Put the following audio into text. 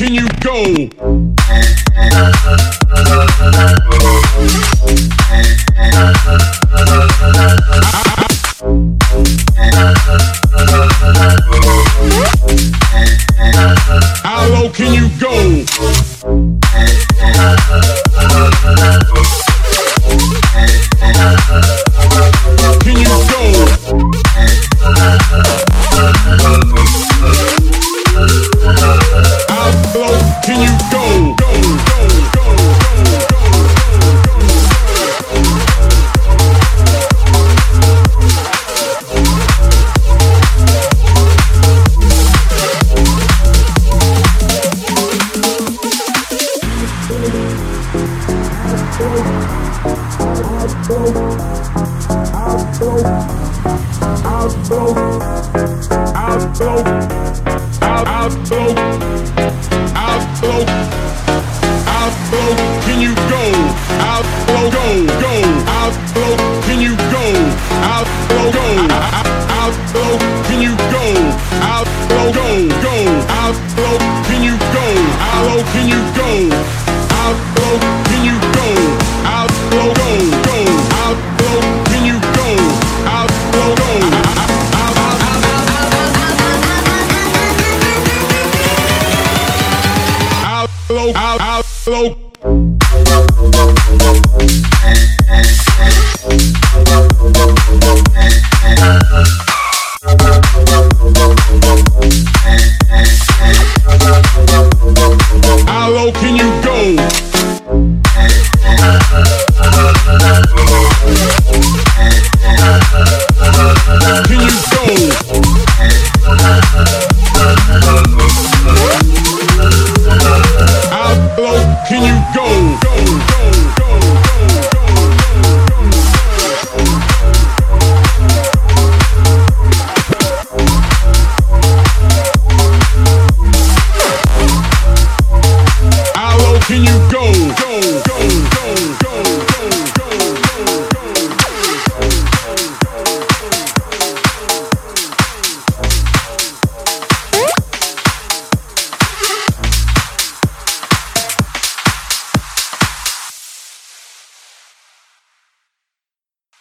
can you go? Can you go? Go, go, go, go, go, go, go. How low? How how low? How How low can you go? How low go go? How low can you go? How low go? How low can you go? How low go go? How low can you go? How low can you go? How low can you go? How low go go? How low can you go? How low go? How low? Thank